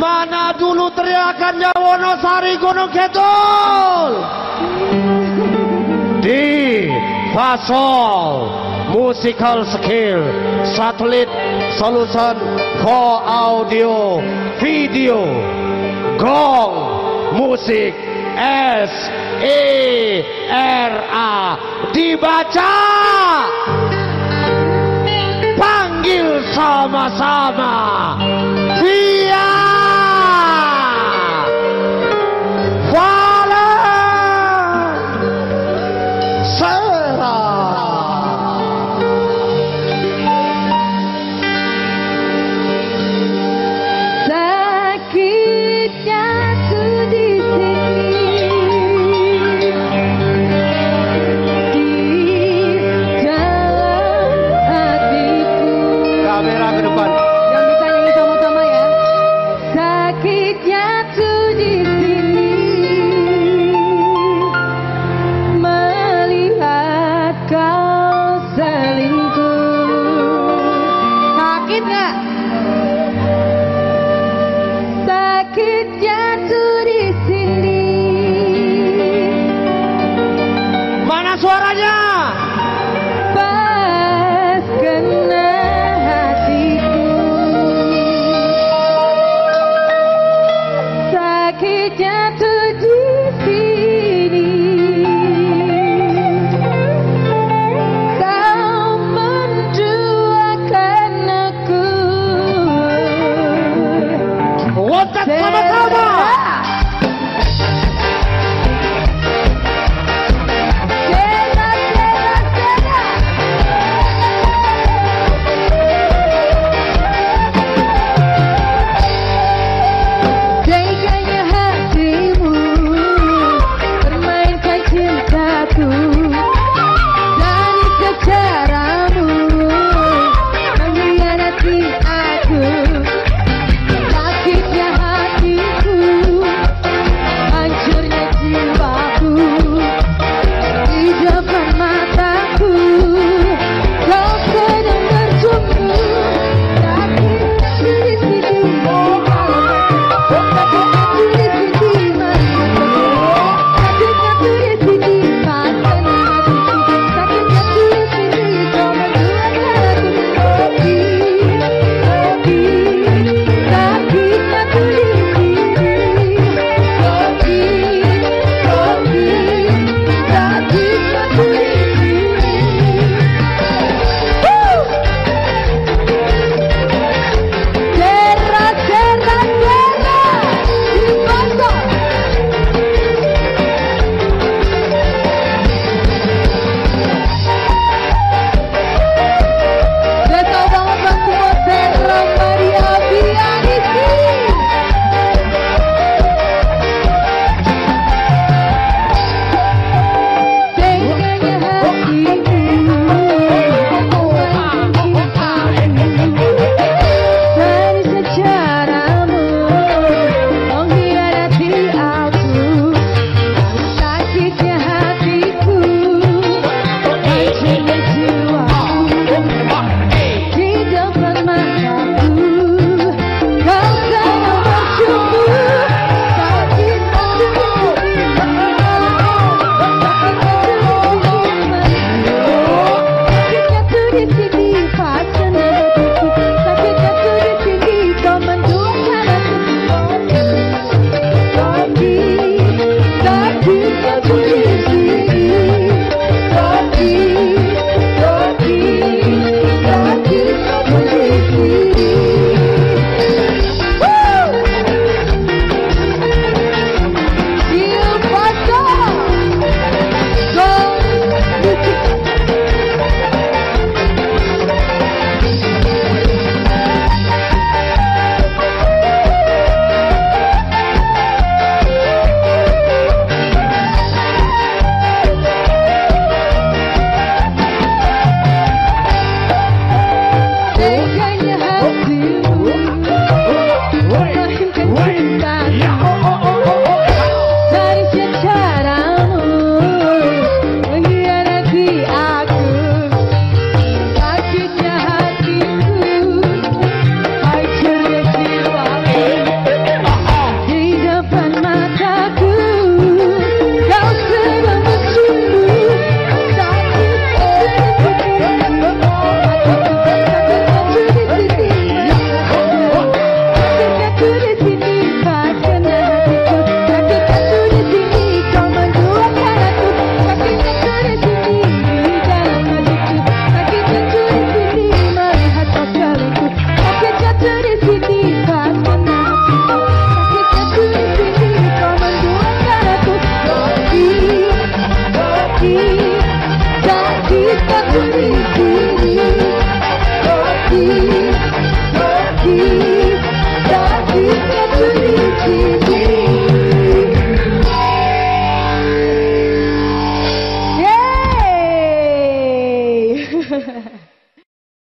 Mana dulu teriakannya Wonosari Gunung Kidul? Di Fasol Musical Skill Satellite Solution for Audio Video Gong Musik S E R A dibaca panggil sama-sama di sini mana suaranya Thank you. 在一起